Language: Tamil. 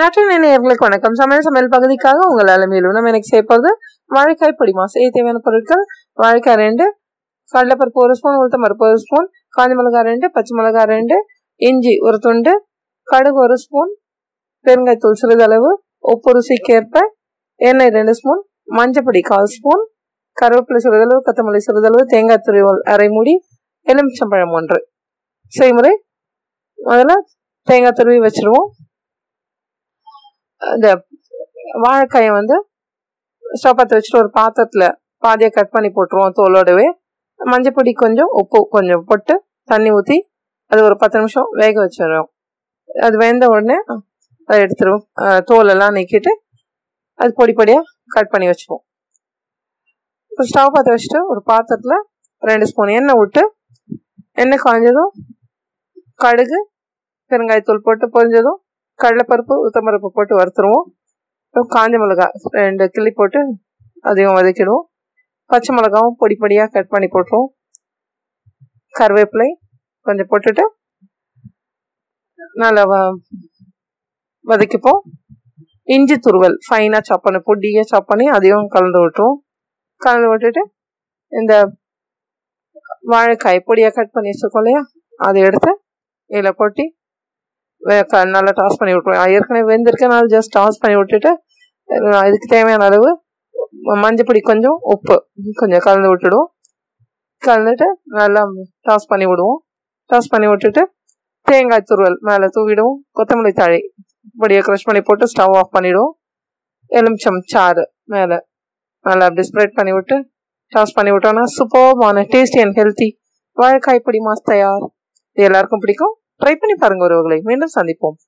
நாட்டின் வணக்கம். சமையல் சமையல் பகுதிக்காக உங்கள் அலமையிலும் நம்ம எனக்கு சேர்ப்பது வாழைக்காய் பொடிமா செய்ய தேவையான பொருட்கள் வாழைக்காய் ரெண்டு கடலைப்பருப்பு ஒரு ஸ்பூன் உளுத்தம் பருப்பு ஒரு ஸ்பூன் காஞ்சி மிளகாய் ரெண்டு பச்சை மிளகாய் ரெண்டு இஞ்சி ஒரு துண்டு கடுகு ஒரு ஸ்பூன் பெருங்காய்த்தூள் சிறிதளவு உப்பு ருசிக்கேற்ப எண்ணெய் ரெண்டு ஸ்பூன் மஞ்சப்பொடி கால் ஸ்பூன் கருவேப்பிலை சிறிதளவு கொத்தமல்லி சிறிதளவு தேங்காய் துருவல் அரை மூடி எலுமிச்சம்பழம் ஒன்று. செய்முறை. முதல்ல தேங்காய் துருவி வச்சுருவோம். இந்த வாழைக்காயை வந்து ஸ்டவ் பற்ற வச்சுட்டு ஒரு பாத்திரத்தில் பாதியாக கட் பண்ணி போட்டுருவோம் தோலோடவே. மஞ்சப்பொடி கொஞ்சம் உப்பு கொஞ்சம் போட்டு தண்ணி ஊற்றி அது ஒரு பத்து நிமிஷம் வேக வச்சிடுறோம். அது வெந்த உடனே அதை எடுத்துருவோம். தோலெல்லாம் நீக்கிட்டு அது பொடி பொடியாக கட் பண்ணி வச்சுப்போம் இப்போ ஸ்டவ் பற்ற வச்சுட்டு ஒரு பாத்திரத்தில் ரெண்டு ஸ்பூன் எண்ணெய் விட்டு எண்ணெய் காய்ஞ்சதும் கடுகு பெருங்காயத்தூள் போட்டு பொரிஞ்சதும் கடலைப்பருப்பு உத்தம்பருப்பு போட்டு வறுத்துருவோம். அப்புறம் காஞ்ச மிளகாய் ரெண்டு கிள்ளி போட்டு அதையும் வதக்கிடுவோம். பச்சை மிளகாவும் பொடி பொடியாக கட் பண்ணி போட்டுருவோம். கருவேப்பிலை கொஞ்சம் போட்டுட்டு நல்லா வ வதக்கிப்போம். இஞ்சி துருவல் ஃபைனாக சாப் பண்ணி பொடியாக சாப் பண்ணி அதையும் கலந்து விட்டுருவோம். கலந்து விட்டுட்டு இந்த வாழைக்காய் பொடியாக கட் பண்ணி வச்சுருக்கோம் இல்லையா? அதை எடுத்து இதில் கொட்டி நல்லா டாஸ் பண்ணி விட்டுருவோம் ஏற்கனவே வெந்திருக்கனால ஜஸ்ட் டாஸ் பண்ணி விட்டுட்டு அதுக்கு தேவையான அளவு மஞ்சப்பொடி கொஞ்சம் உப்பு கொஞ்சம் கலந்து விட்டுடுவோம். கலந்துட்டு நல்லா டாஸ் பண்ணி விடுவோம். டாஸ் பண்ணி விட்டுட்டு தேங்காய் துருவல் மேலே தூவிடுவோம். கொத்தமல்லி தழை இப்படியே க்ரஷ் பண்ணி போட்டு ஸ்டவ் ஆஃப் பண்ணிவிடுவோம் எலுமிச்சம் சாறு மேலே நல்லா அப்படி ஸ்ப்ரெட் பண்ணி விட்டு டாஸ் பண்ணி விட்டோம்னா சூப்பர்பான டேஸ்டி அண்ட் ஹெல்த்தி வாழைக்காய் பொடி மாஸ் தயார். இது எல்லாருக்கும் பிடிக்கும். ட்ரை பண்ணி பாருங்க ஒருவர்களை மீண்டும் சந்திப்போம்.